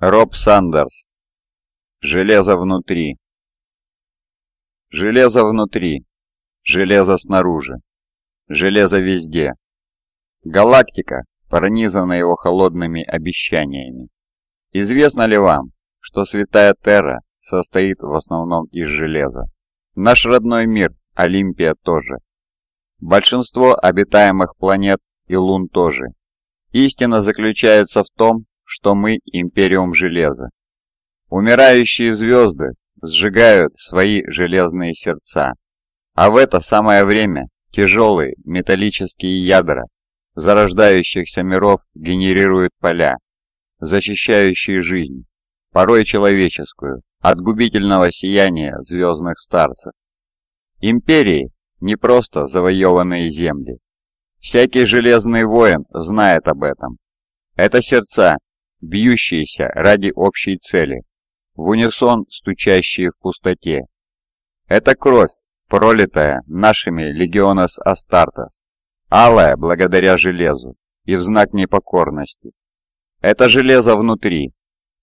Роб Сандерс. Железо внутри. Железо внутри. Железо снаружи. Железо везде. Галактика пронизана его холодными обещаниями. Известно ли вам, что Святая Терра состоит в основном из железа? Наш родной мир, Олимпия тоже. Большинство обитаемых планет и лун тоже. Истина заключается в том, что мы империум железа. Умирающие звезды сжигают свои железные сердца, а в это самое время тяжелые металлические ядра зарождающихся миров генерируют поля, защищающие жизнь, порой человеческую, от губительного сияния звездных старцев. Империи не просто завоеванные земли. Всякий железный воин знает об этом. Это сердца, бьющиеся ради общей цели, в унисон стучащие в пустоте. Это кровь, пролитая нашими легионос Астартес, алая благодаря железу и в знак непокорности. Это железо внутри,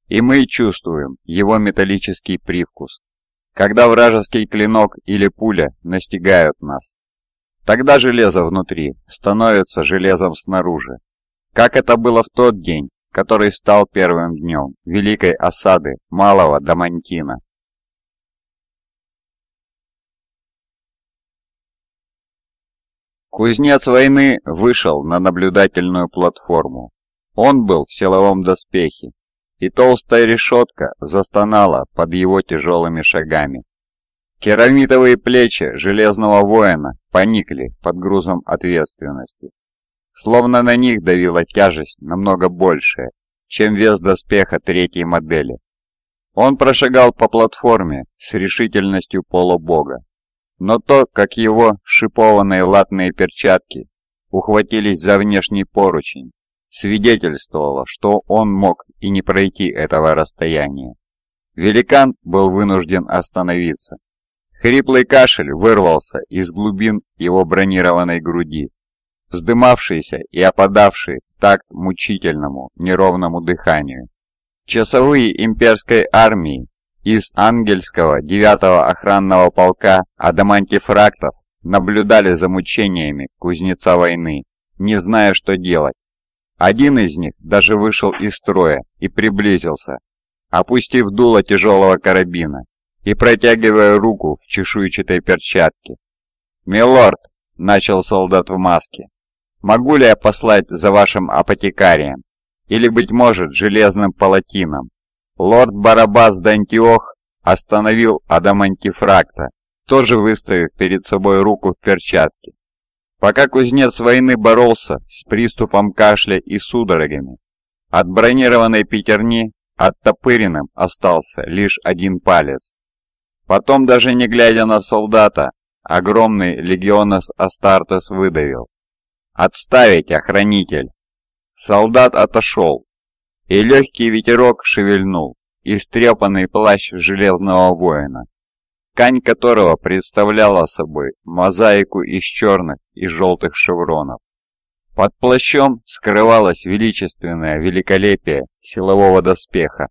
и мы чувствуем его металлический привкус, когда вражеский клинок или пуля настигают нас. Тогда железо внутри становится железом снаружи, как это было в тот день, который стал первым днем великой осады Малого Дамантина. Кузнец войны вышел на наблюдательную платформу. Он был в силовом доспехе, и толстая решетка застонала под его тяжелыми шагами. Керамитовые плечи железного воина поникли под грузом ответственности словно на них давила тяжесть намного большая, чем вес доспеха третьей модели. Он прошагал по платформе с решительностью полубога, но то, как его шипованные латные перчатки ухватились за внешний поручень, свидетельствовало, что он мог и не пройти этого расстояния. Великан был вынужден остановиться. Хриплый кашель вырвался из глубин его бронированной груди, вздымавшиеся и опадавшие в такт мучительному, неровному дыханию. Часовые имперской армии из ангельского 9-го охранного полка адамантифрактов наблюдали за мучениями кузнеца войны, не зная, что делать. Один из них даже вышел из строя и приблизился, опустив дуло тяжелого карабина и протягивая руку в чешуйчатой перчатке. «Милорд!» — начал солдат в маске. Могу ли я послать за вашим апотекарием? Или, быть может, железным палатином? Лорд Барабас Дантиох остановил Адамантифракта, тоже выставив перед собой руку в перчатке. Пока кузнец войны боролся с приступом кашля и судорогами, от бронированной пятерни оттопыренным остался лишь один палец. Потом, даже не глядя на солдата, огромный легионос Астартес выдавил. «Отставить, охранитель!» Солдат отошел, и легкий ветерок шевельнул истрепанный плащ железного воина, ткань которого представляла собой мозаику из черных и желтых шевронов. Под плащом скрывалось величественное великолепие силового доспеха.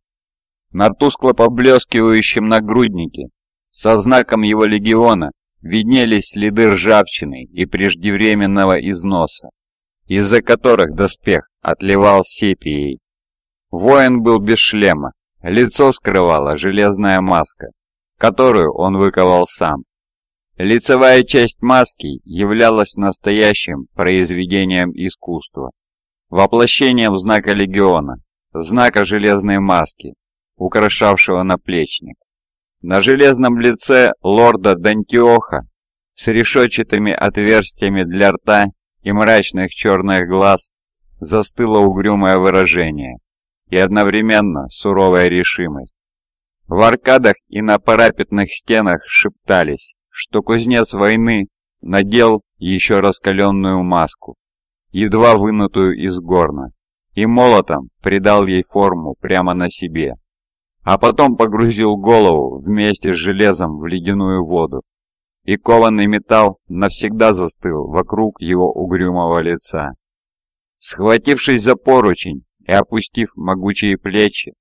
На тускло поблескивающем нагруднике со знаком его легиона виднелись следы ржавчины и преждевременного износа, из-за которых доспех отливал сепией. Воин был без шлема, лицо скрывала железная маска, которую он выковал сам. Лицевая часть маски являлась настоящим произведением искусства, воплощением знака легиона, знака железной маски, украшавшего наплечник. На железном лице лорда Дантиоха с решетчатыми отверстиями для рта и мрачных черных глаз застыло угрюмое выражение и одновременно суровая решимость. В аркадах и на парапетных стенах шептались, что кузнец войны надел еще раскаленную маску, едва вынутую из горна, и молотом придал ей форму прямо на себе а потом погрузил голову вместе с железом в ледяную воду, и кованный металл навсегда застыл вокруг его угрюмого лица. Схватившись за поручень и опустив могучие плечи,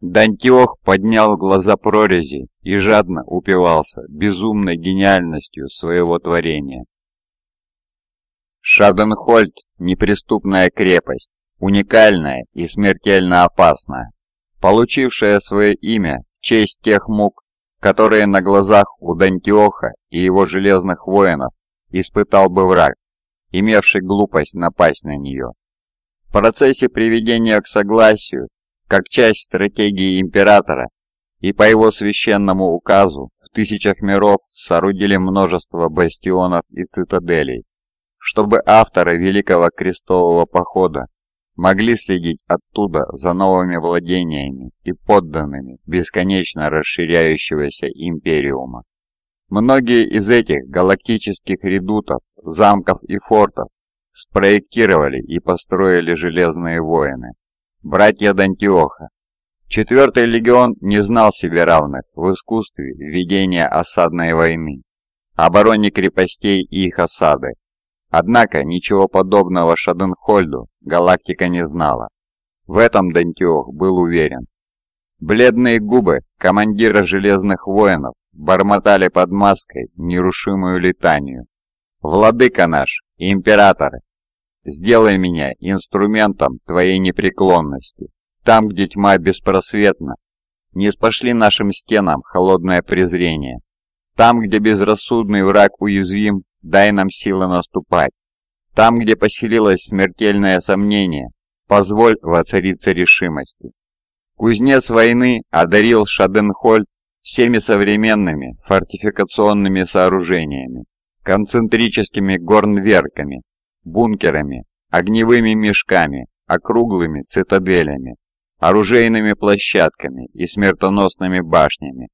Дантиох поднял глаза прорези и жадно упивался безумной гениальностью своего творения. Шаденхольд – неприступная крепость, уникальная и смертельно опасная, получившая свое имя в честь тех мук, которые на глазах у Дантиоха и его железных воинов испытал бы враг, имевший глупость напасть на нее. В процессе приведения к согласию как часть стратегии императора и по его священному указу в тысячах миров соорудили множество бастионов и цитаделей, чтобы авторы Великого Крестового Похода могли следить оттуда за новыми владениями и подданными бесконечно расширяющегося империума. Многие из этих галактических редутов, замков и фортов спроектировали и построили железные воины, братья Дантиоха. Четвертый легион не знал себе равных в искусстве ведения осадной войны, обороне крепостей и их осады. Однако ничего подобного Шаденхольду галактика не знала. В этом Дантиох был уверен. Бледные губы командира Железных Воинов бормотали под маской нерушимую летанию. «Владыка наш, император, Сделай меня инструментом твоей непреклонности. Там, где тьма беспросветна, не спошли нашим стенам холодное презрение. Там, где безрассудный враг уязвим, дай нам силы наступать. Там, где поселилось смертельное сомнение, позволь воцариться решимости. Кузнец войны одарил Шаденхольд всеми современными фортификационными сооружениями, концентрическими горнверками, бункерами, огневыми мешками, округлыми цитаделями, оружейными площадками и смертоносными башнями.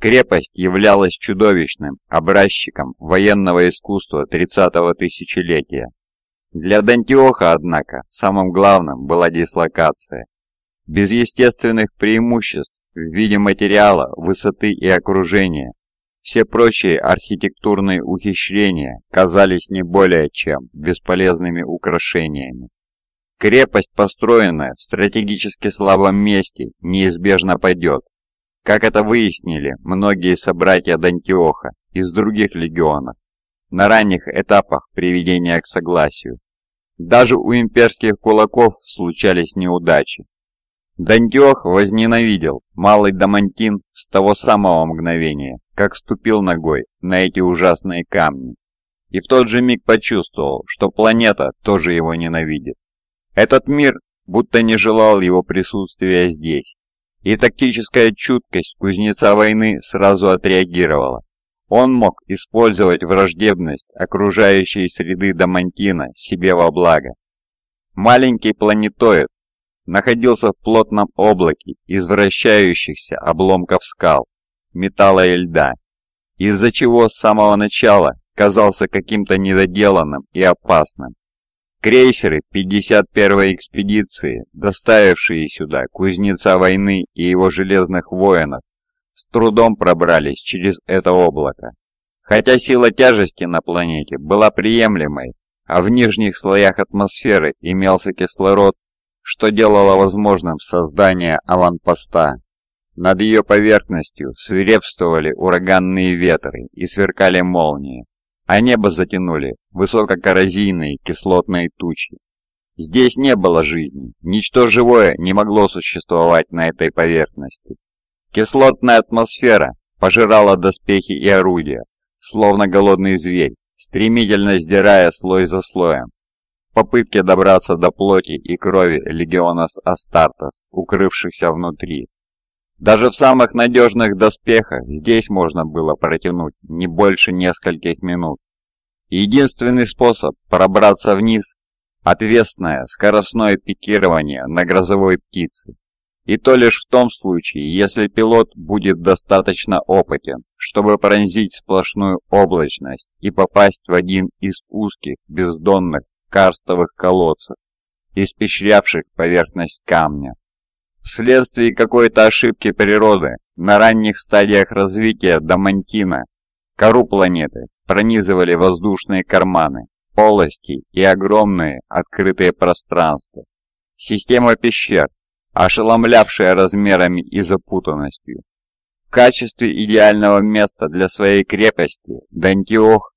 Крепость являлась чудовищным образчиком военного искусства 30-го тысячелетия. Для Дантиоха, однако, самым главным была дислокация. Без естественных преимуществ в виде материала, высоты и окружения все прочие архитектурные ухищрения казались не более чем бесполезными украшениями. Крепость, построенная в стратегически слабом месте, неизбежно падет. Как это выяснили многие собратья Дантиоха из других легионов на ранних этапах приведения к согласию. Даже у имперских кулаков случались неудачи. Дантиох возненавидел малый Дамантин с того самого мгновения, как ступил ногой на эти ужасные камни. И в тот же миг почувствовал, что планета тоже его ненавидит. Этот мир будто не желал его присутствия здесь. И тактическая чуткость кузнеца войны сразу отреагировала. Он мог использовать враждебность окружающей среды Дамантина себе во благо. Маленький планетоид находился в плотном облаке из вращающихся обломков скал, металла и льда, из-за чего с самого начала казался каким-то недоделанным и опасным. Крейсеры 51-й экспедиции, доставившие сюда кузнеца войны и его железных воинов, с трудом пробрались через это облако. Хотя сила тяжести на планете была приемлемой, а в нижних слоях атмосферы имелся кислород, что делало возможным создание аванпоста. Над ее поверхностью свирепствовали ураганные ветры и сверкали молнии, а небо затянули высококоррозийные кислотные тучи. Здесь не было жизни, ничто живое не могло существовать на этой поверхности. Кислотная атмосфера пожирала доспехи и орудия, словно голодный зверь, стремительно сдирая слой за слоем, в попытке добраться до плоти и крови легионас Астартес, укрывшихся внутри. Даже в самых надежных доспехах здесь можно было протянуть не больше нескольких минут. Единственный способ пробраться вниз – отвесное скоростное пикирование на грозовой птице. И то лишь в том случае, если пилот будет достаточно опытен, чтобы пронзить сплошную облачность и попасть в один из узких бездонных карстовых колодцев, испещрявших поверхность камня. Вследствие какой-то ошибки природы на ранних стадиях развития Дамантина кору планеты пронизывали воздушные карманы, полости и огромные открытые пространства. Система пещер, ошеломлявшая размерами и запутанностью. В качестве идеального места для своей крепости Дантиох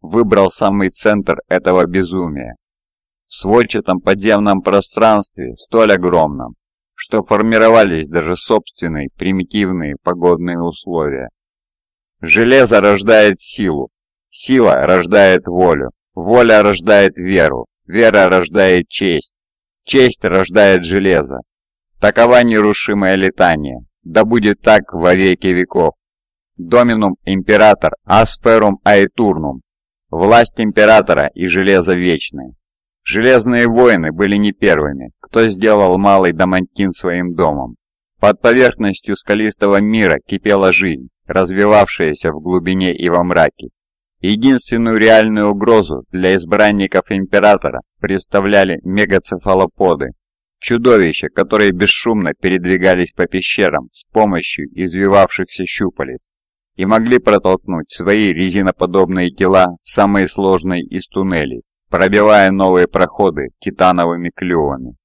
выбрал самый центр этого безумия. В сводчатом подземном пространстве, столь огромном, что формировались даже собственные примитивные погодные условия. Железо рождает силу, сила рождает волю, воля рождает веру, вера рождает честь, честь рождает железо. Такова нерушимое летание, да будет так во веки веков. Доминум император асферум аэтурнум, власть императора и железо вечное. Железные воины были не первыми, кто сделал Малый Дамантин своим домом. Под поверхностью скалистого мира кипела жизнь, развивавшаяся в глубине и во мраке. Единственную реальную угрозу для избранников Императора представляли мегацефалоподы, чудовища, которые бесшумно передвигались по пещерам с помощью извивавшихся щупалец и могли протолкнуть свои резиноподобные тела в самые сложные из туннелей, пробивая новые проходы титановыми клювами.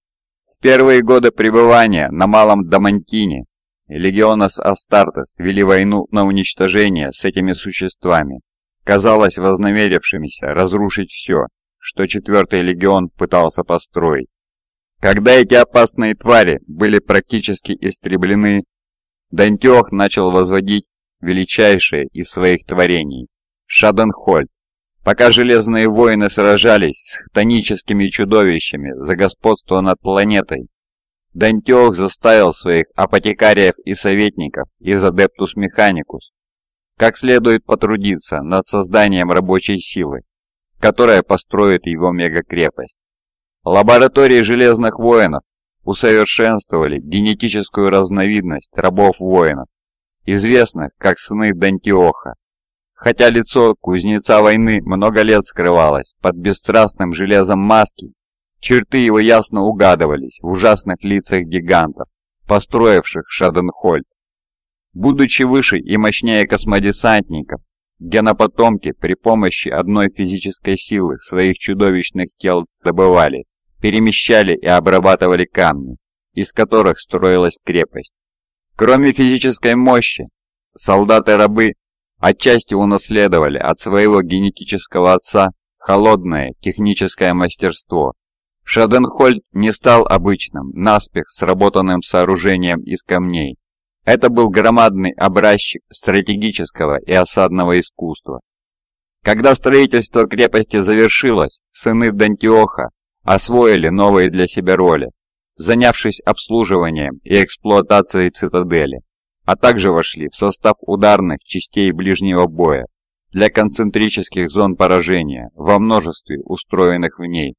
В первые годы пребывания на Малом Дамантине Легионас Астартес вели войну на уничтожение с этими существами, казалось вознамерившимися разрушить все, что четвертый легион пытался построить. Когда эти опасные твари были практически истреблены, Дантех начал возводить величайшее из своих творений – Шаденхольд. Пока Железные воины сражались с хтоническими чудовищами за господство над планетой, Дантех заставил своих апотекариев и советников из Адептус Механикус как следует потрудиться над созданием рабочей силы, которая построит его мегакрепость. Лаборатории Железных Воинов усовершенствовали генетическую разновидность рабов-воинов, известных как сыны Дантиоха. Хотя лицо кузнеца войны много лет скрывалось под бесстрастным железом маски, черты его ясно угадывались в ужасных лицах гигантов, построивших Шаденхольд. Будучи выше и мощнее космодесантников, генопотомки при помощи одной физической силы своих чудовищных тел добывали, перемещали и обрабатывали камни, из которых строилась крепость. Кроме физической мощи, солдаты-рабы отчасти унаследовали от своего генетического отца холодное техническое мастерство. Шаденхольд не стал обычным, наспех сработанным сооружением из камней, это был громадный образчик стратегического и осадного искусства. Когда строительство крепости завершилось, сыны Дантиоха освоили новые для себя роли, занявшись обслуживанием и эксплуатацией цитадели, а также вошли в состав ударных частей ближнего боя для концентрических зон поражения во множестве устроенных в ней.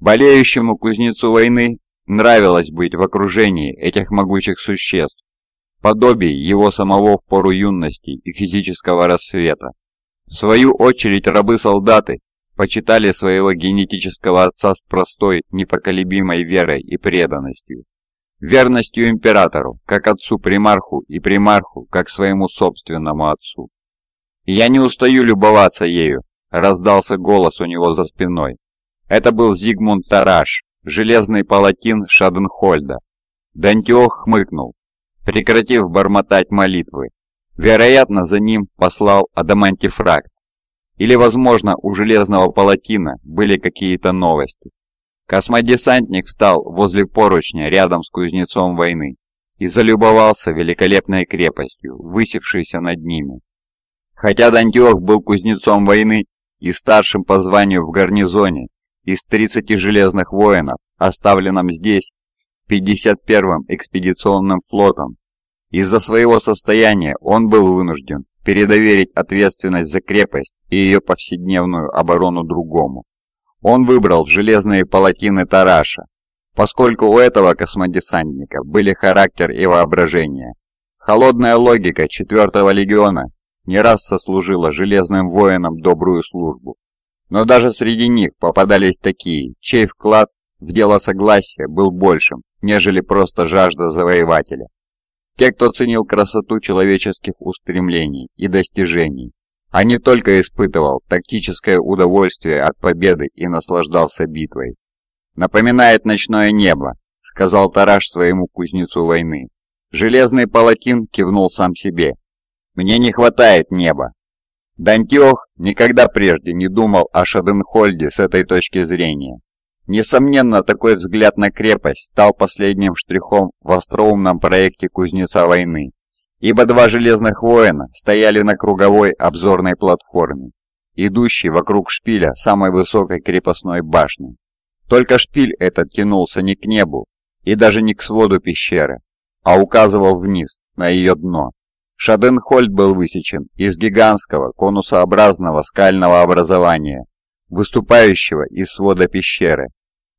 Болеющему кузнецу войны нравилось быть в окружении этих могучих существ, подобие его самого в пору юности и физического рассвета. В свою очередь рабы-солдаты почитали своего генетического отца с простой, непоколебимой верой и преданностью. Верностью императору, как отцу-примарху и примарху, как своему собственному отцу. «Я не устаю любоваться ею», — раздался голос у него за спиной. Это был Зигмунд Тараш, железный палатин Шаденхольда. Дантиох хмыкнул, прекратив бормотать молитвы. Вероятно, за ним послал Адамантифракт. Или, возможно, у Железного Палатина были какие-то новости. Космодесантник встал возле поручня рядом с кузнецом войны и залюбовался великолепной крепостью, высевшейся над ними. Хотя Дантиох был кузнецом войны и старшим по званию в гарнизоне из 30 железных воинов, оставленным здесь 51-м экспедиционным флотом. Из-за своего состояния он был вынужден передоверить ответственность за крепость и ее повседневную оборону другому. Он выбрал железные палатины Тараша, поскольку у этого космодесантника были характер и воображение. Холодная логика 4-го легиона не раз сослужила железным воинам добрую службу. Но даже среди них попадались такие, чей вклад в дело согласия был большим, нежели просто жажда завоевателя. Те, кто ценил красоту человеческих устремлений и достижений, а не только испытывал тактическое удовольствие от победы и наслаждался битвой. «Напоминает ночное небо», — сказал Тараш своему кузнецу войны. Железный палатин кивнул сам себе. «Мне не хватает неба». Дантиох никогда прежде не думал о Шаденхольде с этой точки зрения. Несомненно, такой взгляд на крепость стал последним штрихом в остроумном проекте Кузнеца войны, ибо два железных воина стояли на круговой обзорной платформе, идущей вокруг шпиля самой высокой крепостной башни. Только шпиль этот тянулся не к небу и даже не к своду пещеры, а указывал вниз, на ее дно. Шаденхольд был высечен из гигантского конусообразного скального образования, выступающего из свода пещеры.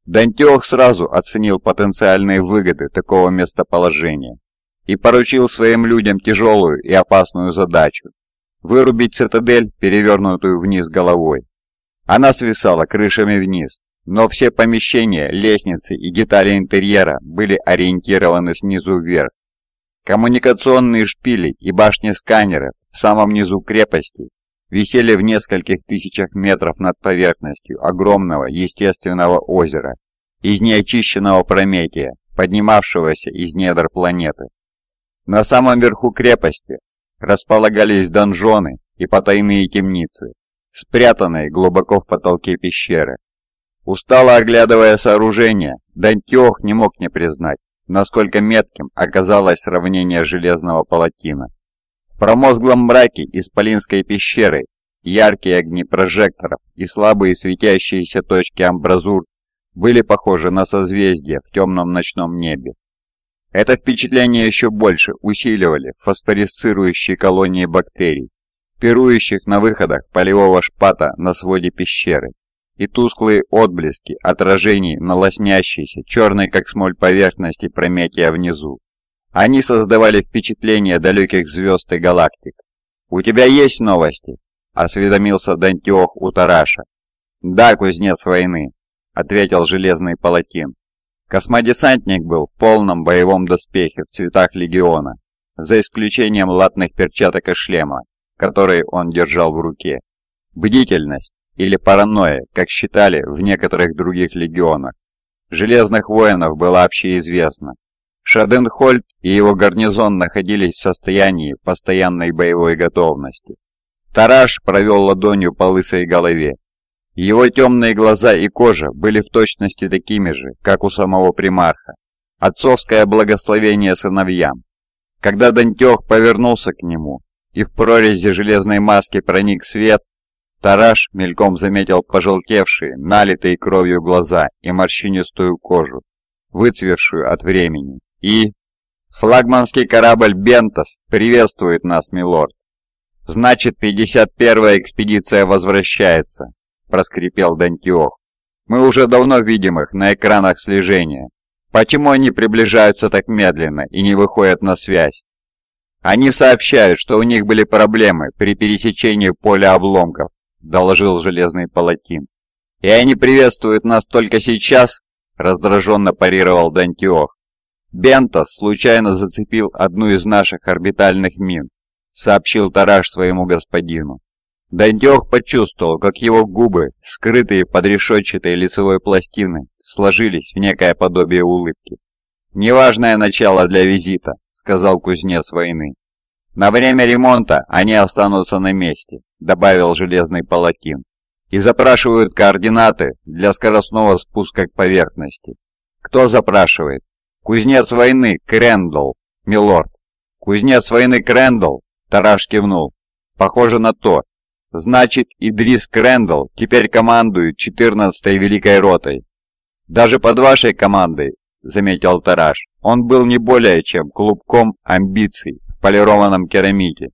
Дантеох сразу оценил потенциальные выгоды такого местоположения и поручил своим людям тяжелую и опасную задачу – вырубить цитадель, перевернутую вниз головой. Она свисала крышами вниз, но все помещения, лестницы и детали интерьера были ориентированы снизу вверх. Коммуникационные шпили и башни-сканеры в самом низу крепости висели в нескольких тысячах метров над поверхностью огромного естественного озера из неочищенного Прометия, поднимавшегося из недр планеты. На самом верху крепости располагались донжоны и потайные темницы, спрятанные глубоко в потолке пещеры. Устало оглядывая сооружение, Дантеох не мог не признать, насколько метким оказалось сравнение железного палатина. В промозглом мраке исполинской пещеры яркие огни прожекторов и слабые светящиеся точки амбразур были похожи на созвездия в темном ночном небе. Это впечатление еще больше усиливали фосфорисцирующие колонии бактерий, пирующих на выходах полевого шпата на своде пещеры и тусклые отблески отражений на лоснящейся, черной как смоль поверхности Прометия внизу. Они создавали впечатление далеких звезд и галактик. «У тебя есть новости?» – осведомился Дантиох у Тараша. «Да, кузнец войны», – ответил железный палатин. Космодесантник был в полном боевом доспехе в цветах легиона, за исключением латных перчаток и шлема, которые он держал в руке. Бдительность, или паранойя, как считали в некоторых других легионах. Железных воинов было общеизвестно. Шаденхольд и его гарнизон находились в состоянии постоянной боевой готовности. Тараш провел ладонью по лысой голове. Его темные глаза и кожа были в точности такими же, как у самого примарха. Отцовское благословение сыновьям. Когда Дантех повернулся к нему, и в прорези железной маски проник свет, Тараш мельком заметил пожелтевшие, налитые кровью глаза и морщинистую кожу, выцвевшую от времени. И... «Флагманский корабль «Бентос» приветствует нас, милорд!» «Значит, 51-я экспедиция возвращается», — проскрипел Дантиох. «Мы уже давно видим их на экранах слежения. Почему они приближаются так медленно и не выходят на связь?» «Они сообщают, что у них были проблемы при пересечении поля обломков доложил железный палатин. «И они приветствуют нас только сейчас?» – раздраженно парировал Дантиох. «Бентос случайно зацепил одну из наших орбитальных мин», – сообщил Тараш своему господину. Дантиох почувствовал, как его губы, скрытые под решетчатой лицевой пластиной, сложились в некое подобие улыбки. «Неважное начало для визита», – сказал кузнец войны. «На время ремонта они останутся на месте, добавил железный палатин, и запрашивают координаты для скоростного спуска к поверхности. Кто запрашивает? Кузнец войны Крэндалл, милорд. Кузнец войны Крэндалл, Тараш кивнул. Похоже на то. Значит, Идрис Крэндалл теперь командует 14-й Великой Ротой. Даже под вашей командой, заметил Тараш, он был не более чем клубком амбиций в полированном керамите.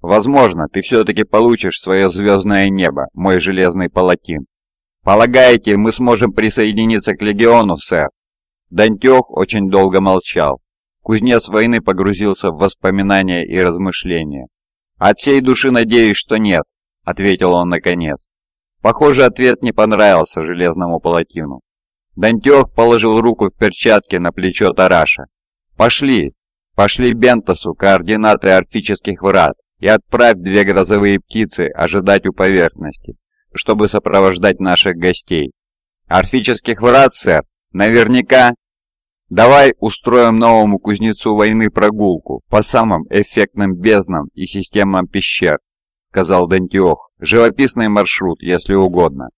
Возможно, ты все-таки получишь свое звездное небо, мой железный палатин. Полагаете, мы сможем присоединиться к легиону, сэр? Дантех очень долго молчал. Кузнец войны погрузился в воспоминания и размышления. «От всей души надеюсь, что нет», — ответил он наконец. Похоже, ответ не понравился железному палатину. Дантех положил руку в перчатке на плечо Тараша. «Пошли! Пошли Бентосу координаты орфических врат и отправь две грозовые птицы ожидать у поверхности, чтобы сопровождать наших гостей. Орфических врат, сэр, наверняка «Давай устроим новому кузнецу войны прогулку по самым эффектным безднам и системам пещер», — сказал Дантиох. «Живописный маршрут, если угодно».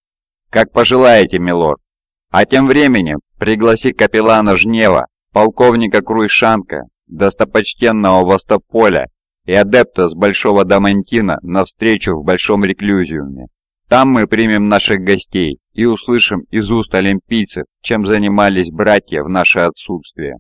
«Как пожелаете, милорд. А тем временем пригласи капеллана Жнева, полковника Круйшанка, достопочтенного Востополя и адепта с Большого Дамантина на встречу в Большом Реклюзиуме. Там мы примем наших гостей и услышим из уст олимпийцев, чем занимались братья в наше отсутствие.